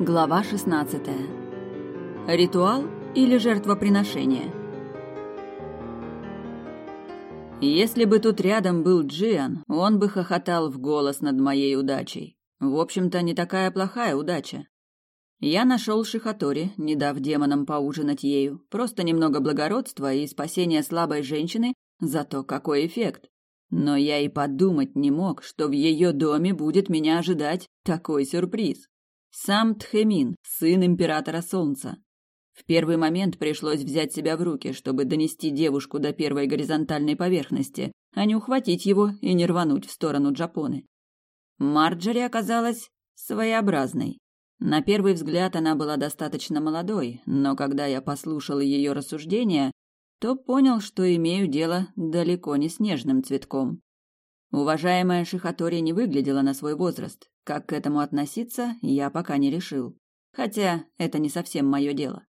Глава 16. Ритуал или жертвоприношение? Если бы тут рядом был Джиан, он бы хохотал в голос над моей удачей. В общем-то, не такая плохая удача. Я нашел Шихатори, не дав демонам поужинать ею. Просто немного благородства и спасения слабой женщины, зато какой эффект. Но я и подумать не мог, что в ее доме будет меня ожидать такой сюрприз. Сам Тхемин, сын императора Солнца. В первый момент пришлось взять себя в руки, чтобы донести девушку до первой горизонтальной поверхности, а не ухватить его и не рвануть в сторону Джапоны. Марджери оказалась своеобразной. На первый взгляд она была достаточно молодой, но когда я послушал ее рассуждения, то понял, что имею дело далеко не с нежным цветком. Уважаемая Шихатори не выглядела на свой возраст. Как к этому относиться, я пока не решил. Хотя это не совсем мое дело.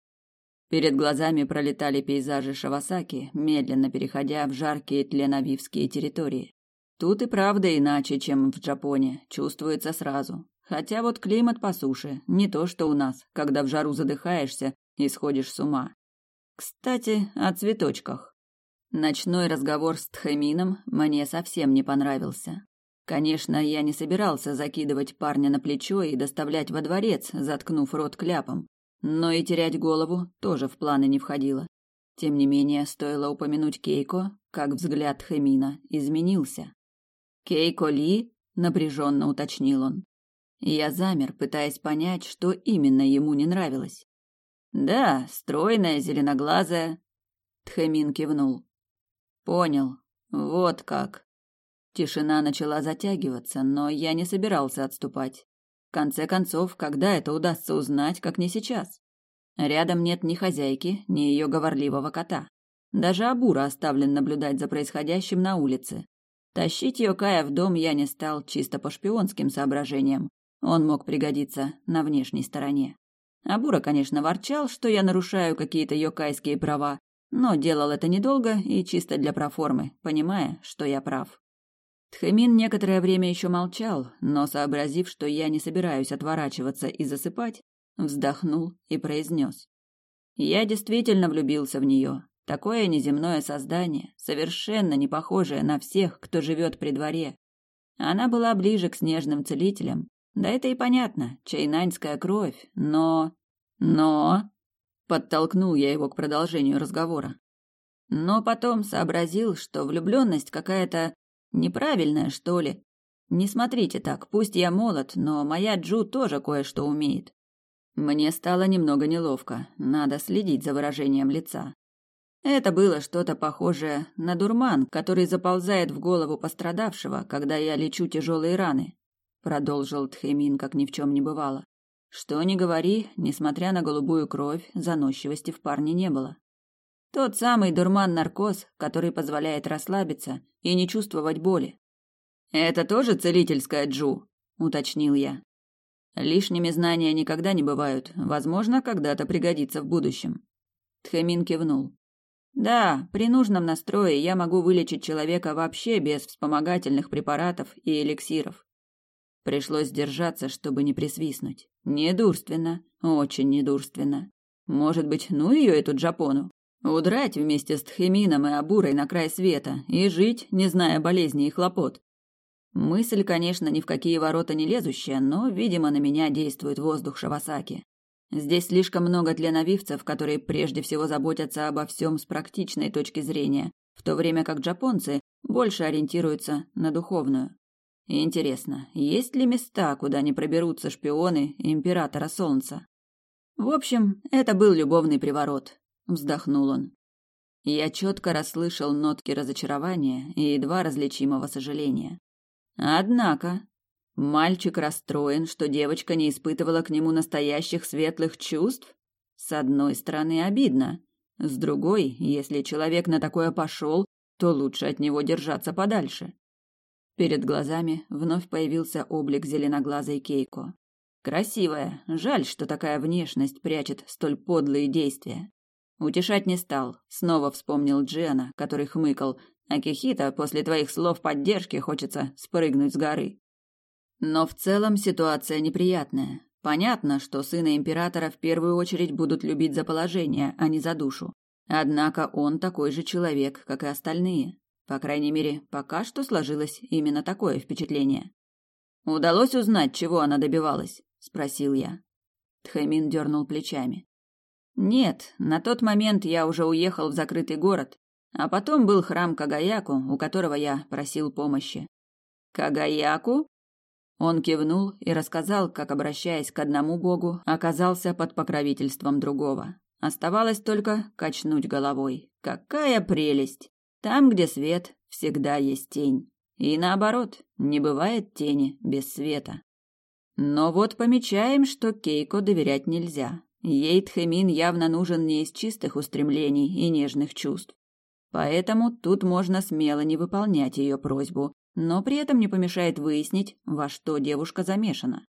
Перед глазами пролетали пейзажи Шавасаки, медленно переходя в жаркие тленовивские территории. Тут и правда иначе, чем в Джапоне, чувствуется сразу. Хотя вот климат по суше, не то что у нас, когда в жару задыхаешься и сходишь с ума. Кстати, о цветочках. Ночной разговор с Тхэмином мне совсем не понравился. Конечно, я не собирался закидывать парня на плечо и доставлять во дворец, заткнув рот кляпом, но и терять голову тоже в планы не входило. Тем не менее, стоило упомянуть Кейко, как взгляд Хэмина изменился. «Кейко Ли?» — напряженно уточнил он. Я замер, пытаясь понять, что именно ему не нравилось. «Да, стройная, зеленоглазая», — Тхэмин кивнул. Понял. Вот как. Тишина начала затягиваться, но я не собирался отступать. В конце концов, когда это удастся узнать, как не сейчас? Рядом нет ни хозяйки, ни ее говорливого кота. Даже Абура оставлен наблюдать за происходящим на улице. Тащить Йокая в дом я не стал чисто по шпионским соображениям. Он мог пригодиться на внешней стороне. Абура, конечно, ворчал, что я нарушаю какие-то йокайские права, но делал это недолго и чисто для проформы, понимая, что я прав. Тхэмин некоторое время еще молчал, но, сообразив, что я не собираюсь отворачиваться и засыпать, вздохнул и произнес. «Я действительно влюбился в нее. Такое неземное создание, совершенно не похожее на всех, кто живет при дворе. Она была ближе к снежным целителям. Да это и понятно, чайнаньская кровь, но... Но... Подтолкнул я его к продолжению разговора. Но потом сообразил, что влюбленность какая-то неправильная, что ли. Не смотрите так, пусть я молод, но моя Джу тоже кое-что умеет. Мне стало немного неловко, надо следить за выражением лица. Это было что-то похожее на дурман, который заползает в голову пострадавшего, когда я лечу тяжелые раны, продолжил Тхемин, как ни в чем не бывало. Что ни говори, несмотря на голубую кровь, заносчивости в парне не было. Тот самый дурман-наркоз, который позволяет расслабиться и не чувствовать боли. «Это тоже целительская джу?» – уточнил я. Лишними знания никогда не бывают, возможно, когда-то пригодится в будущем. Тхэмин кивнул. Да, при нужном настрое я могу вылечить человека вообще без вспомогательных препаратов и эликсиров. Пришлось держаться, чтобы не присвистнуть. Недурственно, очень недурственно. Может быть, ну ее эту Джапону? Удрать вместе с Тхемином и Абурой на край света и жить, не зная болезней и хлопот. Мысль, конечно, ни в какие ворота не лезущая, но, видимо, на меня действует воздух Шавасаки. Здесь слишком много тленовивцев, которые прежде всего заботятся обо всем с практичной точки зрения, в то время как джапонцы больше ориентируются на духовную. Интересно, есть ли места, куда не проберутся шпионы императора Солнца? В общем, это был любовный приворот, вздохнул он. Я четко расслышал нотки разочарования и едва различимого сожаления. Однако, мальчик расстроен, что девочка не испытывала к нему настоящих светлых чувств? С одной стороны, обидно. С другой, если человек на такое пошел, то лучше от него держаться подальше. Перед глазами вновь появился облик зеленоглазой Кейко. Красивая, жаль, что такая внешность прячет столь подлые действия. Утешать не стал, снова вспомнил Джиана, который хмыкал, а Кихита после твоих слов поддержки хочется спрыгнуть с горы. Но в целом ситуация неприятная. Понятно, что сына императора в первую очередь будут любить за положение, а не за душу. Однако он такой же человек, как и остальные. По крайней мере, пока что сложилось именно такое впечатление. «Удалось узнать, чего она добивалась?» – спросил я. Тхэмин дернул плечами. «Нет, на тот момент я уже уехал в закрытый город, а потом был храм Кагаяку, у которого я просил помощи». «Кагаяку?» Он кивнул и рассказал, как, обращаясь к одному богу, оказался под покровительством другого. Оставалось только качнуть головой. Какая прелесть! Там, где свет, всегда есть тень. И наоборот, не бывает тени без света. Но вот помечаем, что Кейко доверять нельзя. Ей Тхэмин явно нужен не из чистых устремлений и нежных чувств. Поэтому тут можно смело не выполнять ее просьбу, но при этом не помешает выяснить, во что девушка замешана.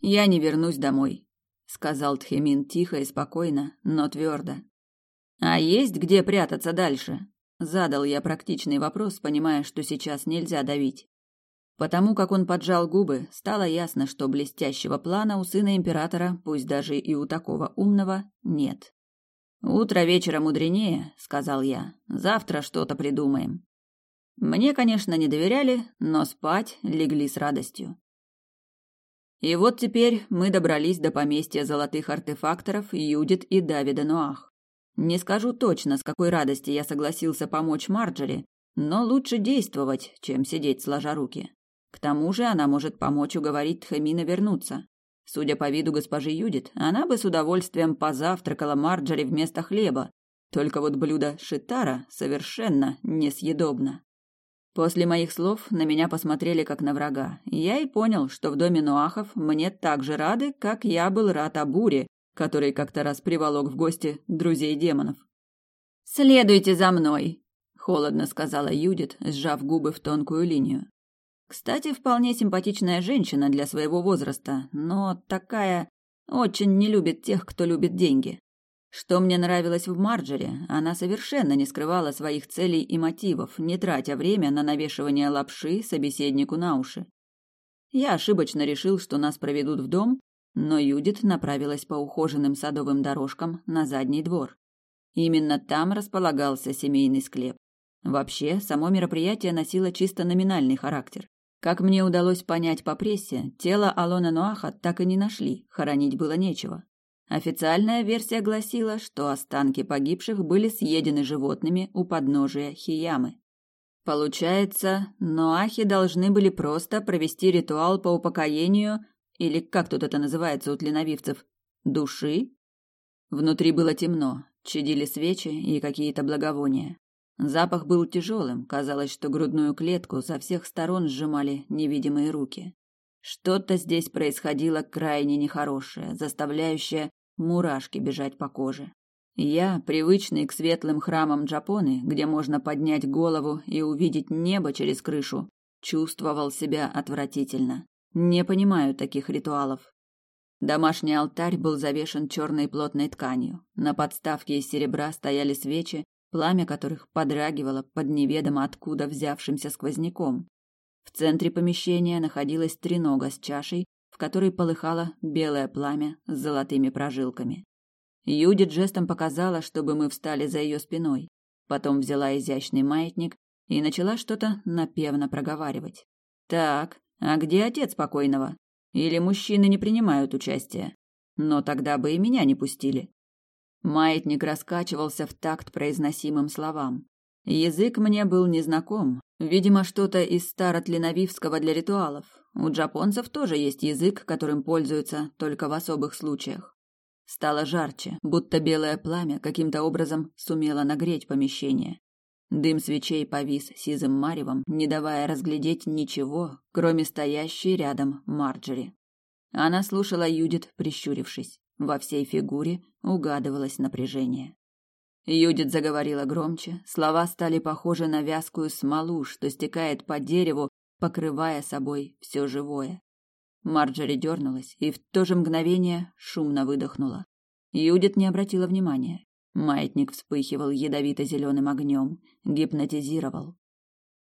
«Я не вернусь домой», — сказал Тхемин тихо и спокойно, но твердо. «А есть где прятаться дальше?» Задал я практичный вопрос, понимая, что сейчас нельзя давить. Потому как он поджал губы, стало ясно, что блестящего плана у сына императора, пусть даже и у такого умного, нет. «Утро вечера мудренее», — сказал я. «Завтра что-то придумаем». Мне, конечно, не доверяли, но спать легли с радостью. И вот теперь мы добрались до поместья золотых артефакторов Юдит и Давида Нуах. Не скажу точно, с какой радости я согласился помочь Марджери, но лучше действовать, чем сидеть сложа руки. К тому же она может помочь уговорить Тхэмина вернуться. Судя по виду госпожи Юдит, она бы с удовольствием позавтракала Марджери вместо хлеба, только вот блюдо шитара совершенно несъедобно. После моих слов на меня посмотрели как на врага, я и понял, что в доме Нуахов мне так же рады, как я был рад Абуре, который как-то раз приволок в гости друзей демонов. «Следуйте за мной», — холодно сказала Юдит, сжав губы в тонкую линию. Кстати, вполне симпатичная женщина для своего возраста, но такая очень не любит тех, кто любит деньги. Что мне нравилось в Марджере, она совершенно не скрывала своих целей и мотивов, не тратя время на навешивание лапши собеседнику на уши. Я ошибочно решил, что нас проведут в дом, но Юдит направилась по ухоженным садовым дорожкам на задний двор. Именно там располагался семейный склеп. Вообще, само мероприятие носило чисто номинальный характер. Как мне удалось понять по прессе, тело Алона Нуаха так и не нашли, хоронить было нечего. Официальная версия гласила, что останки погибших были съедены животными у подножия Хиямы. Получается, Ноахи должны были просто провести ритуал по упокоению или как тут это называется у тленовивцев, души? Внутри было темно, чадили свечи и какие-то благовония. Запах был тяжелым, казалось, что грудную клетку со всех сторон сжимали невидимые руки. Что-то здесь происходило крайне нехорошее, заставляющее мурашки бежать по коже. Я, привычный к светлым храмам Джапоны, где можно поднять голову и увидеть небо через крышу, чувствовал себя отвратительно. Не понимаю таких ритуалов. Домашний алтарь был завешен черной плотной тканью. На подставке из серебра стояли свечи, пламя которых подрагивало под неведомо откуда взявшимся сквозняком. В центре помещения находилась тренога с чашей, в которой полыхало белое пламя с золотыми прожилками. Юдит жестом показала, чтобы мы встали за ее спиной. Потом взяла изящный маятник и начала что-то напевно проговаривать. Так, а где отец покойного? Или мужчины не принимают участия? Но тогда бы и меня не пустили. Маятник раскачивался в такт произносимым словам. Язык мне был незнаком, видимо, что-то из старотлиновивского для ритуалов. У джапонцев тоже есть язык, которым пользуются только в особых случаях. Стало жарче, будто белое пламя каким-то образом сумело нагреть помещение. Дым свечей повис сизым маревом, не давая разглядеть ничего, кроме стоящей рядом Марджери. Она слушала Юдит, прищурившись. Во всей фигуре угадывалось напряжение. Юдит заговорила громче, слова стали похожи на вязкую смолу, что стекает по дереву, покрывая собой все живое. Марджери дернулась и в то же мгновение шумно выдохнула. Юдит не обратила внимания. Маятник вспыхивал ядовито-зеленым огнем, гипнотизировал.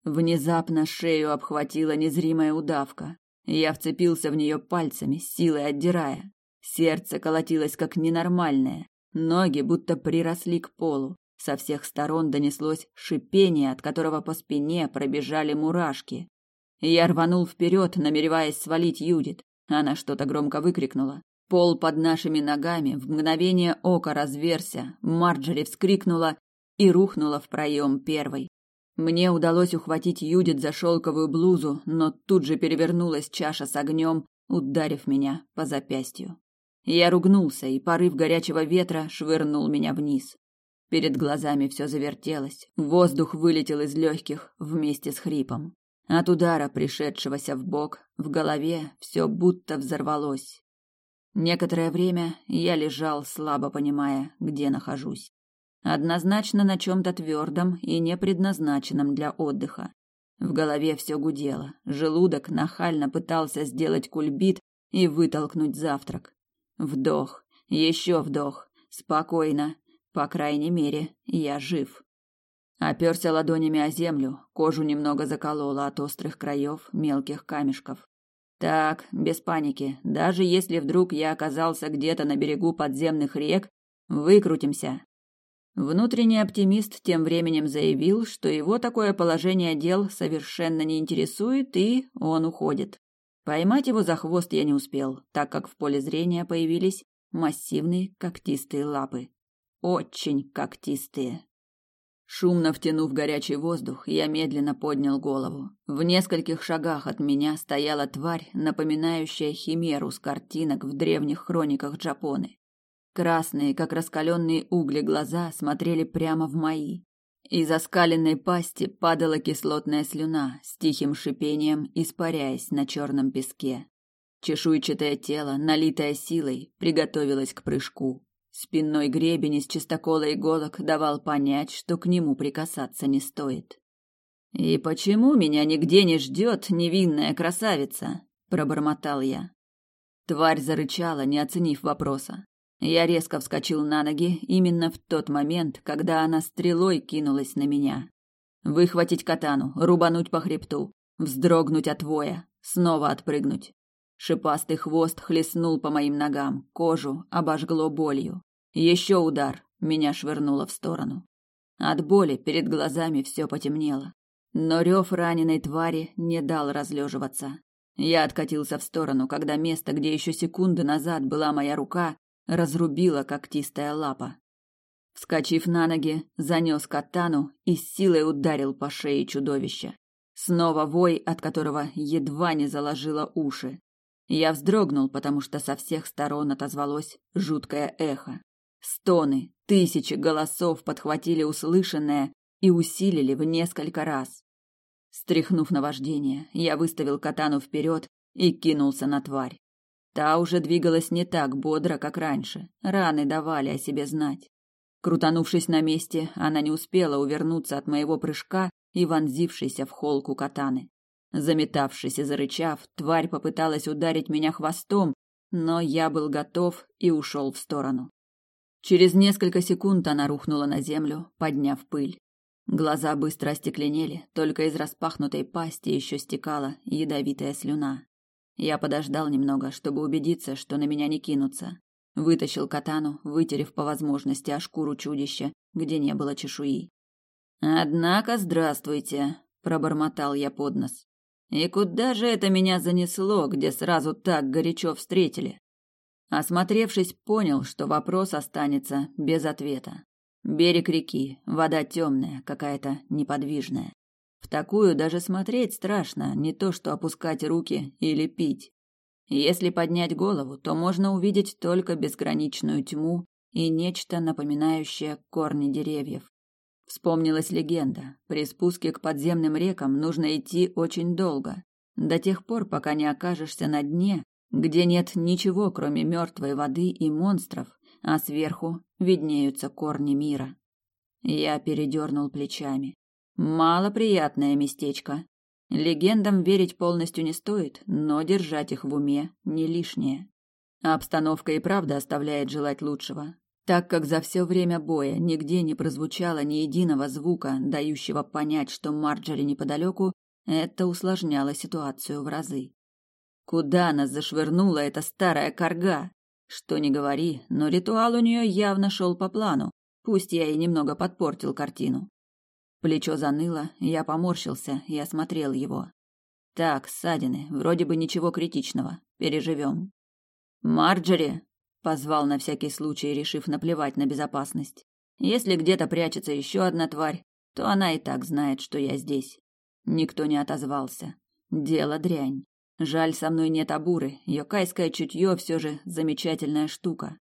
Внезапно шею обхватила незримая удавка. Я вцепился в нее пальцами, силой отдирая. Сердце колотилось как ненормальное. Ноги будто приросли к полу. Со всех сторон донеслось шипение, от которого по спине пробежали мурашки. Я рванул вперед, намереваясь свалить Юдит. Она что-то громко выкрикнула. Пол под нашими ногами в мгновение ока разверся. Марджери вскрикнула и рухнула в проем первой. Мне удалось ухватить Юдит за шелковую блузу, но тут же перевернулась чаша с огнем, ударив меня по запястью. Я ругнулся, и порыв горячего ветра швырнул меня вниз. Перед глазами все завертелось, воздух вылетел из легких вместе с хрипом. От удара, пришедшегося в бок, в голове все будто взорвалось. Некоторое время я лежал, слабо понимая, где нахожусь. Однозначно на чем-то твердом и не предназначенном для отдыха. В голове все гудело, желудок нахально пытался сделать кульбит и вытолкнуть завтрак. Вдох, еще вдох, спокойно, по крайней мере, я жив. Оперся ладонями о землю, кожу немного заколола от острых краев мелких камешков. Так, без паники. Даже если вдруг я оказался где-то на берегу подземных рек, выкрутимся. Внутренний оптимист тем временем заявил, что его такое положение дел совершенно не интересует, и он уходит. Поймать его за хвост я не успел, так как в поле зрения появились массивные когтистые лапы. Очень когтистые. Шумно втянув горячий воздух, я медленно поднял голову. В нескольких шагах от меня стояла тварь, напоминающая химеру с картинок в древних хрониках Джапоны. Красные, как раскаленные угли, глаза смотрели прямо в мои. Из оскаленной пасти падала кислотная слюна, с тихим шипением испаряясь на черном песке. Чешуйчатое тело, налитое силой, приготовилось к прыжку. Спинной гребень из чистокола иголок давал понять, что к нему прикасаться не стоит. «И почему меня нигде не ждет невинная красавица?» – пробормотал я. Тварь зарычала, не оценив вопроса. Я резко вскочил на ноги именно в тот момент, когда она стрелой кинулась на меня. Выхватить катану, рубануть по хребту, вздрогнуть от воя, снова отпрыгнуть. Шипастый хвост хлестнул по моим ногам, кожу обожгло болью. Еще удар, меня швырнуло в сторону. От боли перед глазами все потемнело. Но рев раненой твари не дал разлеживаться. Я откатился в сторону, когда место, где еще секунды назад была моя рука, разрубила когтистая лапа. Вскочив на ноги, занес катану и с силой ударил по шее чудовища. Снова вой, от которого едва не заложило уши. Я вздрогнул, потому что со всех сторон отозвалось жуткое эхо. Стоны, тысячи голосов подхватили услышанное и усилили в несколько раз. Стряхнув наваждение, я выставил катану вперед и кинулся на тварь. Та уже двигалась не так бодро, как раньше. Раны давали о себе знать. Крутанувшись на месте, она не успела увернуться от моего прыжка и вонзившейся в холку катаны. Заметавшись и зарычав, тварь попыталась ударить меня хвостом, но я был готов и ушел в сторону. Через несколько секунд она рухнула на землю, подняв пыль. Глаза быстро остекленели, только из распахнутой пасти еще стекала ядовитая слюна. Я подождал немного, чтобы убедиться, что на меня не кинутся. Вытащил катану, вытерев по возможности о шкуру чудища, где не было чешуи. Однако, здравствуйте, пробормотал я под нос. И куда же это меня занесло, где сразу так горячо встретили? Осмотревшись, понял, что вопрос останется без ответа. Берег реки, вода темная, какая-то неподвижная. В такую даже смотреть страшно, не то что опускать руки или пить. Если поднять голову, то можно увидеть только безграничную тьму и нечто напоминающее корни деревьев. Вспомнилась легенда. При спуске к подземным рекам нужно идти очень долго, до тех пор, пока не окажешься на дне, где нет ничего, кроме мертвой воды и монстров, а сверху виднеются корни мира. Я передернул плечами. Малоприятное местечко. Легендам верить полностью не стоит, но держать их в уме не лишнее. Обстановка и правда оставляет желать лучшего так как за все время боя нигде не прозвучало ни единого звука, дающего понять, что Марджери неподалеку, это усложняло ситуацию в разы. Куда нас зашвырнула эта старая корга? Что ни говори, но ритуал у нее явно шел по плану, пусть я и немного подпортил картину. Плечо заныло, я поморщился и осмотрел его. Так, ссадины, вроде бы ничего критичного, переживем. «Марджери!» — позвал на всякий случай, решив наплевать на безопасность. «Если где-то прячется еще одна тварь, то она и так знает, что я здесь». Никто не отозвался. Дело дрянь. Жаль, со мной нет Абуры, йокайское чутье все же замечательная штука.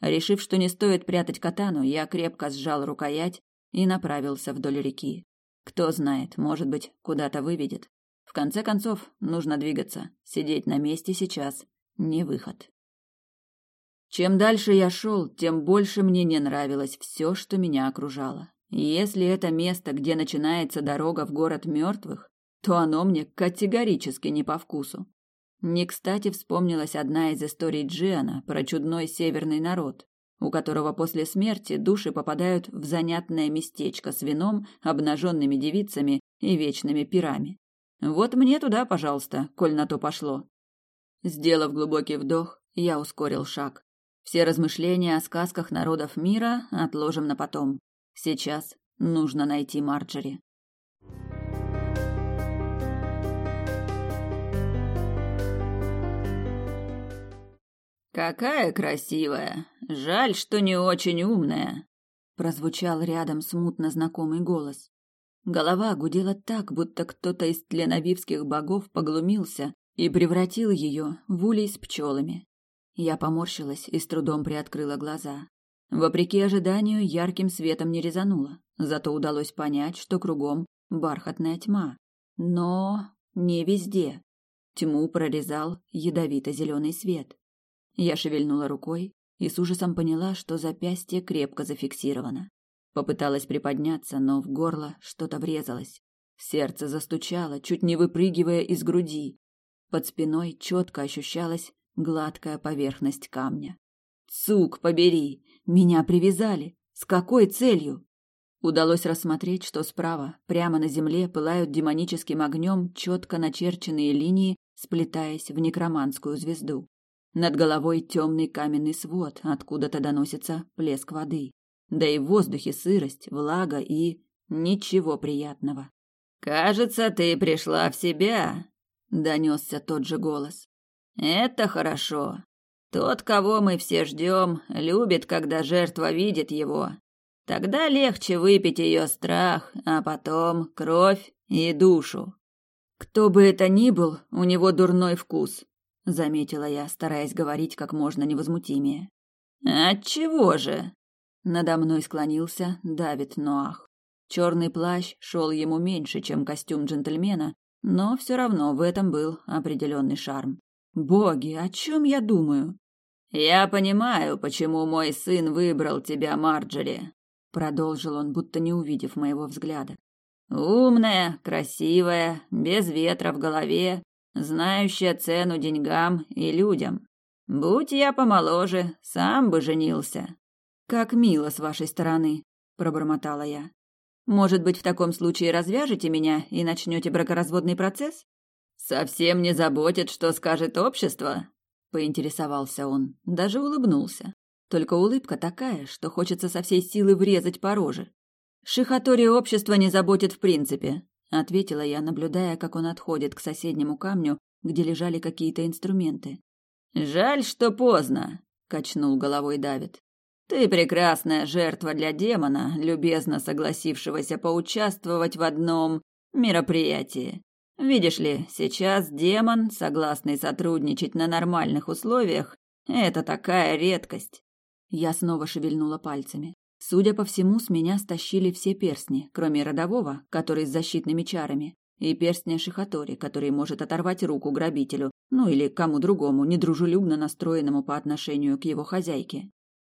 Решив, что не стоит прятать катану, я крепко сжал рукоять и направился вдоль реки. Кто знает, может быть, куда-то выведет. В конце концов, нужно двигаться. Сидеть на месте сейчас не выход. Чем дальше я шел, тем больше мне не нравилось все, что меня окружало. Если это место, где начинается дорога в город мертвых, то оно мне категорически не по вкусу. Не кстати вспомнилась одна из историй Джиана про чудной северный народ, у которого после смерти души попадают в занятное местечко с вином, обнаженными девицами и вечными пирами. Вот мне туда, пожалуйста, коль на то пошло. Сделав глубокий вдох, я ускорил шаг. Все размышления о сказках народов мира отложим на потом. Сейчас нужно найти Марджери. Какая красивая. Жаль, что не очень умная, прозвучал рядом смутно знакомый голос. Голова гудела так, будто кто-то из тленовивских богов поглумился и превратил ее в улей с пчелами. Я поморщилась и с трудом приоткрыла глаза. Вопреки ожиданию, ярким светом не резануло, зато удалось понять, что кругом бархатная тьма. Но не везде. Тьму прорезал ядовито-зеленый свет. Я шевельнула рукой и с ужасом поняла, что запястье крепко зафиксировано. Попыталась приподняться, но в горло что-то врезалось. Сердце застучало, чуть не выпрыгивая из груди. Под спиной четко ощущалась гладкая поверхность камня. Цук, побери! Меня привязали! С какой целью? Удалось рассмотреть, что справа, прямо на земле, пылают демоническим огнем четко начерченные линии, сплетаясь в некроманскую звезду. Над головой темный каменный свод, откуда-то доносится плеск воды. Да и в воздухе сырость, влага и... ничего приятного. «Кажется, ты пришла в себя», — донесся тот же голос. «Это хорошо. Тот, кого мы все ждем, любит, когда жертва видит его. Тогда легче выпить ее страх, а потом кровь и душу. Кто бы это ни был, у него дурной вкус заметила я, стараясь говорить как можно невозмутимее. Отчего же? Надо мной склонился Давид Ноах. Черный плащ шел ему меньше, чем костюм джентльмена, но все равно в этом был определенный шарм. Боги, о чем я думаю? Я понимаю, почему мой сын выбрал тебя, Марджери, продолжил он, будто не увидев моего взгляда. Умная, красивая, без ветра в голове, знающая цену деньгам и людям. Будь я помоложе, сам бы женился. Как мило с вашей стороны, пробормотала я. Может быть, в таком случае развяжете меня и начнете бракоразводный процесс? Совсем не заботит, что скажет общество, поинтересовался он, даже улыбнулся. Только улыбка такая, что хочется со всей силы врезать по роже. Шихатори общество не заботит в принципе ответила я, наблюдая, как он отходит к соседнему камню, где лежали какие-то инструменты. Жаль, что поздно, качнул головой Давид. Ты прекрасная жертва для демона, любезно согласившегося поучаствовать в одном мероприятии. Видишь ли, сейчас демон, согласный сотрудничать на нормальных условиях, это такая редкость. Я снова шевельнула пальцами. Судя по всему, с меня стащили все перстни, кроме родового, который с защитными чарами, и перстня Шихатори, который может оторвать руку грабителю, ну или кому другому, недружелюбно настроенному по отношению к его хозяйке.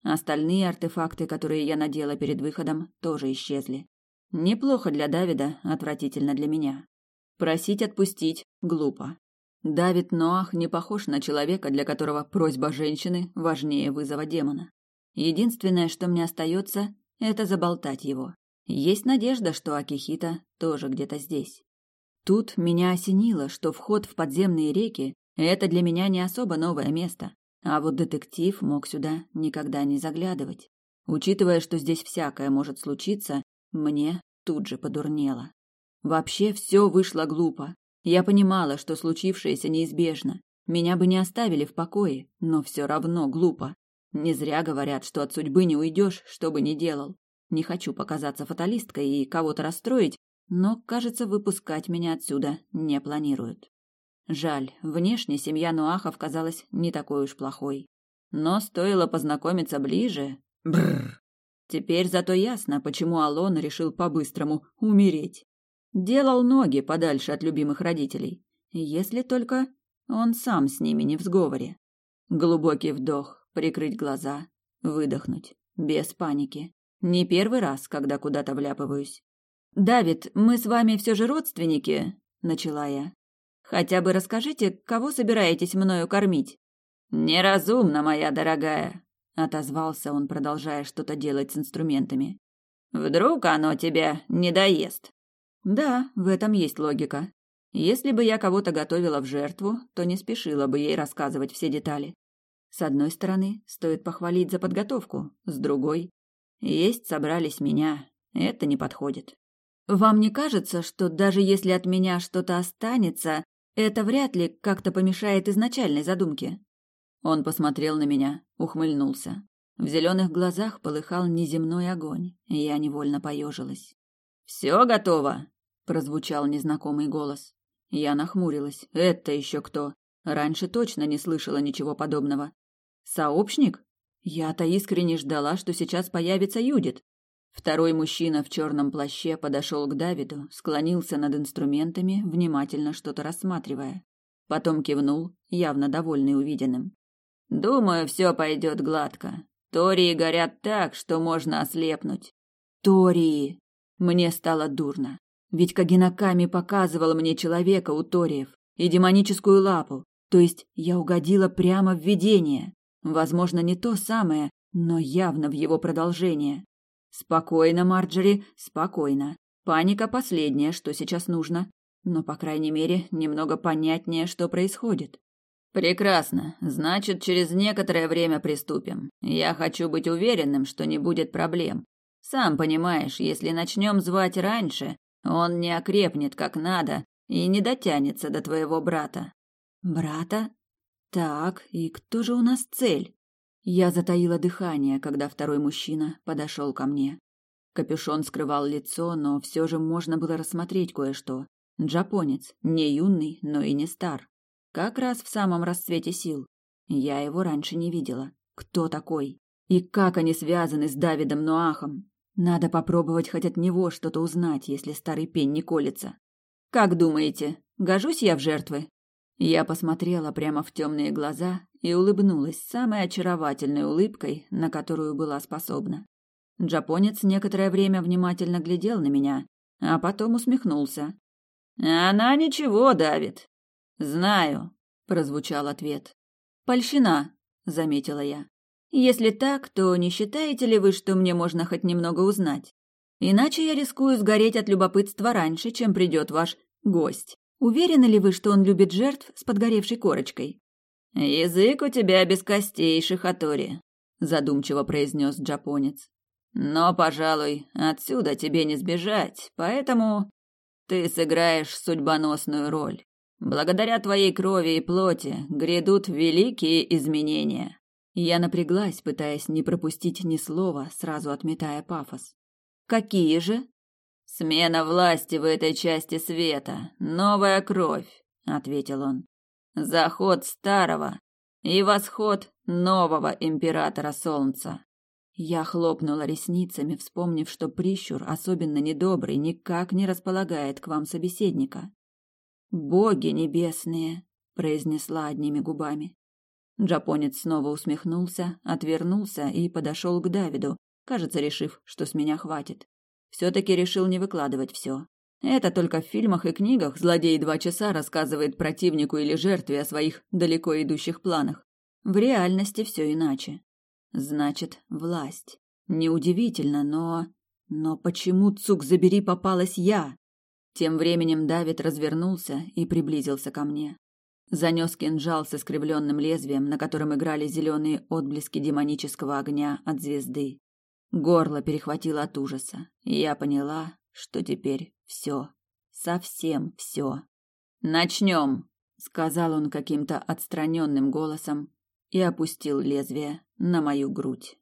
Остальные артефакты, которые я надела перед выходом, тоже исчезли. Неплохо для Давида, отвратительно для меня. Просить отпустить глупо. Давид Ноах не похож на человека, для которого просьба женщины важнее вызова демона. Единственное, что мне остается, это заболтать его. Есть надежда, что Акихита тоже где-то здесь. Тут меня осенило, что вход в подземные реки Это для меня не особо новое место, а вот детектив мог сюда никогда не заглядывать. Учитывая, что здесь всякое может случиться, мне тут же подурнело. Вообще все вышло глупо. Я понимала, что случившееся неизбежно. Меня бы не оставили в покое, но все равно глупо. Не зря говорят, что от судьбы не уйдешь, что бы ни делал. Не хочу показаться фаталисткой и кого-то расстроить, но, кажется, выпускать меня отсюда не планируют. Жаль, внешне семья Нуахов казалась не такой уж плохой. Но стоило познакомиться ближе... Бррр. Теперь зато ясно, почему Алон решил по-быстрому умереть. Делал ноги подальше от любимых родителей. Если только он сам с ними не в сговоре. Глубокий вдох, прикрыть глаза, выдохнуть, без паники. Не первый раз, когда куда-то вляпываюсь. «Давид, мы с вами все же родственники», — начала я. «Хотя бы расскажите, кого собираетесь мною кормить?» «Неразумно, моя дорогая», — отозвался он, продолжая что-то делать с инструментами. «Вдруг оно тебя не доест?» Да, в этом есть логика. Если бы я кого-то готовила в жертву, то не спешила бы ей рассказывать все детали. С одной стороны, стоит похвалить за подготовку, с другой есть собрались меня. Это не подходит. Вам не кажется, что даже если от меня что-то останется, это вряд ли как-то помешает изначальной задумке? Он посмотрел на меня, ухмыльнулся. В зеленых глазах полыхал неземной огонь, и я невольно поежилась. «Все готово!» прозвучал незнакомый голос. Я нахмурилась. Это еще кто? Раньше точно не слышала ничего подобного. Сообщник? Я-то искренне ждала, что сейчас появится Юдит. Второй мужчина в черном плаще подошел к Давиду, склонился над инструментами, внимательно что-то рассматривая. Потом кивнул, явно довольный увиденным. «Думаю, все пойдет гладко. Тории горят так, что можно ослепнуть». «Тории!» Мне стало дурно. Ведь Кагинаками показывал мне человека у Ториев и демоническую лапу, то есть я угодила прямо в видение. Возможно, не то самое, но явно в его продолжение. Спокойно, Марджери, спокойно. Паника последняя, что сейчас нужно. Но, по крайней мере, немного понятнее, что происходит. Прекрасно. Значит, через некоторое время приступим. Я хочу быть уверенным, что не будет проблем. Сам понимаешь, если начнем звать раньше, он не окрепнет как надо и не дотянется до твоего брата. Брата? Так, и кто же у нас цель? Я затаила дыхание, когда второй мужчина подошел ко мне. Капюшон скрывал лицо, но все же можно было рассмотреть кое-что. Джапонец, не юный, но и не стар. Как раз в самом расцвете сил. Я его раньше не видела. Кто такой? И как они связаны с Давидом Ноахом? Надо попробовать хоть от него что-то узнать, если старый пень не колется. Как думаете, гожусь я в жертвы? Я посмотрела прямо в темные глаза и улыбнулась самой очаровательной улыбкой, на которую была способна. Джапонец некоторое время внимательно глядел на меня, а потом усмехнулся. «Она ничего, Давид». «Знаю», — прозвучал ответ. «Польщина», — заметила я. Если так, то не считаете ли вы, что мне можно хоть немного узнать? Иначе я рискую сгореть от любопытства раньше, чем придет ваш гость. Уверены ли вы, что он любит жертв с подгоревшей корочкой? Язык у тебя без костей, Шихатори, задумчиво произнес джапонец. Но, пожалуй, отсюда тебе не сбежать, поэтому ты сыграешь судьбоносную роль. Благодаря твоей крови и плоти грядут великие изменения. Я напряглась, пытаясь не пропустить ни слова, сразу отметая пафос. «Какие же?» «Смена власти в этой части света, новая кровь», — ответил он. «Заход старого и восход нового императора Солнца». Я хлопнула ресницами, вспомнив, что прищур, особенно недобрый, никак не располагает к вам собеседника. «Боги небесные!» — произнесла одними губами. Джапонец снова усмехнулся, отвернулся и подошел к Давиду, кажется, решив, что с меня хватит. Все-таки решил не выкладывать все. Это только в фильмах и книгах злодей два часа рассказывает противнику или жертве о своих далеко идущих планах. В реальности все иначе. Значит, власть. Неудивительно, но... Но почему, цук забери, попалась я? Тем временем Давид развернулся и приблизился ко мне. занес кинжал со скривленным лезвием, на котором играли зеленые отблески демонического огня от звезды. Горло перехватило от ужаса, я поняла, что теперь все, совсем все. Начнем, сказал он каким-то отстраненным голосом и опустил лезвие на мою грудь.